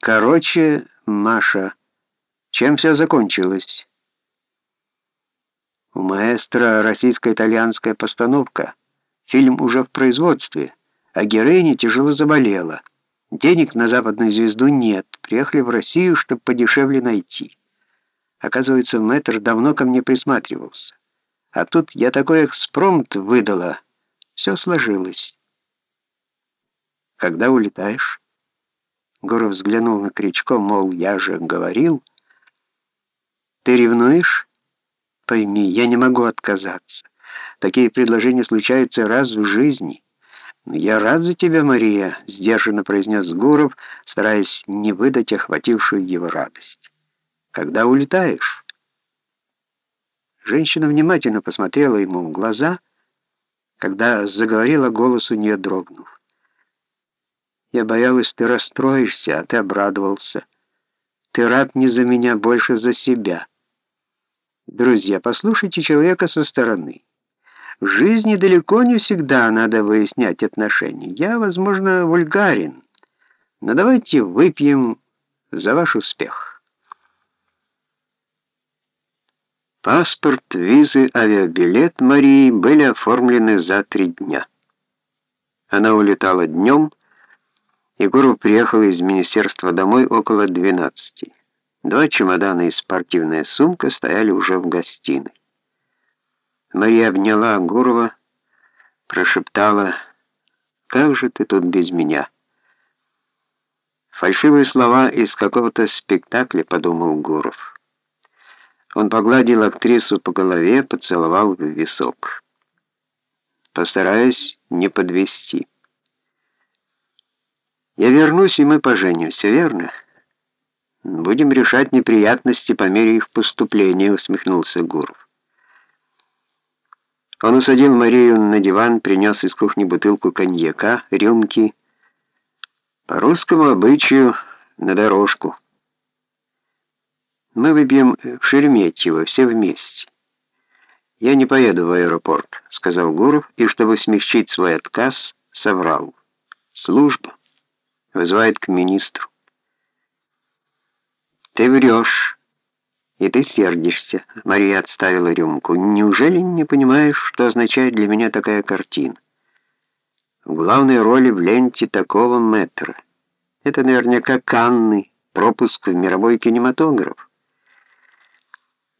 Короче, Маша, чем все закончилось? У маэстро российско-итальянская постановка. Фильм уже в производстве, а героиня тяжело заболела. Денег на западную звезду нет. Приехали в Россию, чтобы подешевле найти. Оказывается, мэтр давно ко мне присматривался. А тут я такой экспромт выдала. Все сложилось. Когда улетаешь? Гуров взглянул на Кричко, мол, я же говорил. Ты ревнуешь? Пойми, я не могу отказаться. Такие предложения случаются раз в жизни. «Я рад за тебя, Мария», — сдержанно произнес Гуров, стараясь не выдать охватившую его радость. «Когда улетаешь?» Женщина внимательно посмотрела ему в глаза, когда заговорила голос у нее дрогнув. Я боялась, ты расстроишься, а ты обрадовался. Ты рад не за меня, больше за себя. Друзья, послушайте человека со стороны. В жизни далеко не всегда надо выяснять отношения. Я, возможно, вульгарен, но давайте выпьем за ваш успех. Паспорт, визы, авиабилет Марии были оформлены за три дня. Она улетала днем, Егоров приехал из министерства домой около 12. Два чемодана и спортивная сумка стояли уже в гостиной. Мария обняла Гурова, прошептала, «Как же ты тут без меня?» Фальшивые слова из какого-то спектакля, подумал Гуров. Он погладил актрису по голове, поцеловал в висок. «Постараюсь не подвести». Я вернусь, и мы поженимся, верно? Будем решать неприятности по мере их поступления, усмехнулся Гуров. Он усадил Марию на диван, принес из кухни бутылку коньяка, рюмки. По русскому обычаю на дорожку. Мы выпьем в Шереметьево, все вместе. «Я не поеду в аэропорт», — сказал Гуров, и, чтобы смягчить свой отказ, соврал. «Служба» вызывает к министру. «Ты врешь, и ты сердишься», — Мария отставила рюмку. «Неужели не понимаешь, что означает для меня такая картина? В главной роли в ленте такого метра. Это наверняка Канны, пропуск в мировой кинематограф».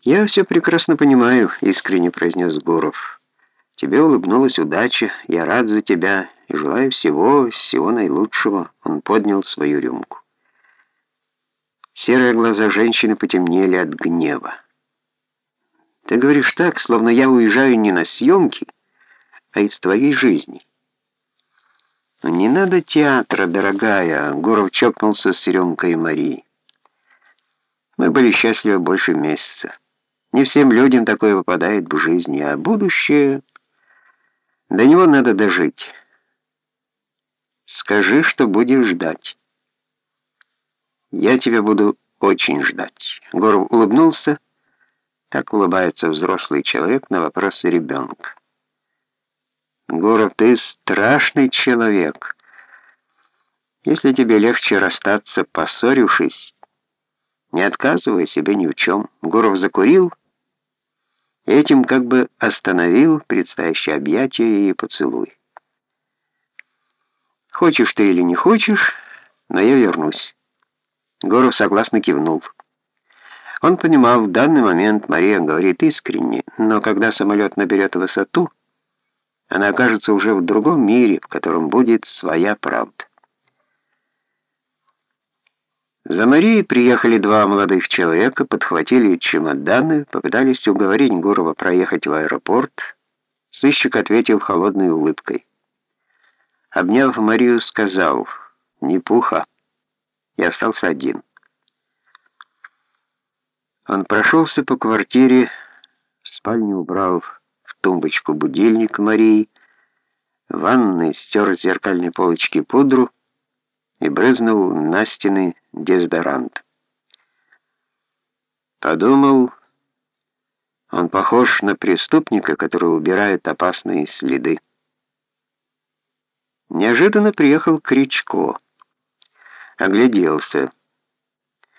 «Я все прекрасно понимаю», — искренне произнес Гуров. «Тебе улыбнулась удача, я рад за тебя и желаю всего, всего наилучшего». Он поднял свою рюмку. Серые глаза женщины потемнели от гнева. «Ты говоришь так, словно я уезжаю не на съемки, а из твоей жизни». «Не надо театра, дорогая», — Гуров чокнулся с рюмкой Марии. «Мы были счастливы больше месяца. Не всем людям такое выпадает в жизни, а будущее...» До него надо дожить». Скажи, что будешь ждать. Я тебя буду очень ждать. Горов улыбнулся. Так улыбается взрослый человек на вопросы ребенка. Горов, ты страшный человек. Если тебе легче расстаться, поссорившись, не отказывай себе ни в чем. Гуров закурил, этим как бы остановил предстоящее объятие и поцелуй. Хочешь ты или не хочешь, но я вернусь. Горов согласно кивнул. Он понимал, в данный момент Мария говорит искренне, но когда самолет наберет высоту, она окажется уже в другом мире, в котором будет своя правда. За Марией приехали два молодых человека, подхватили чемоданы, попытались уговорить Гурова проехать в аэропорт. Сыщик ответил холодной улыбкой. Обняв Марию, сказал «Не пуха». И остался один. Он прошелся по квартире, в спальню убрал в тумбочку будильник Марии, в ванной стер с зеркальной полочки пудру и брызнул на стены дезодорант. Подумал, он похож на преступника, который убирает опасные следы. Неожиданно приехал Кричко. Огляделся.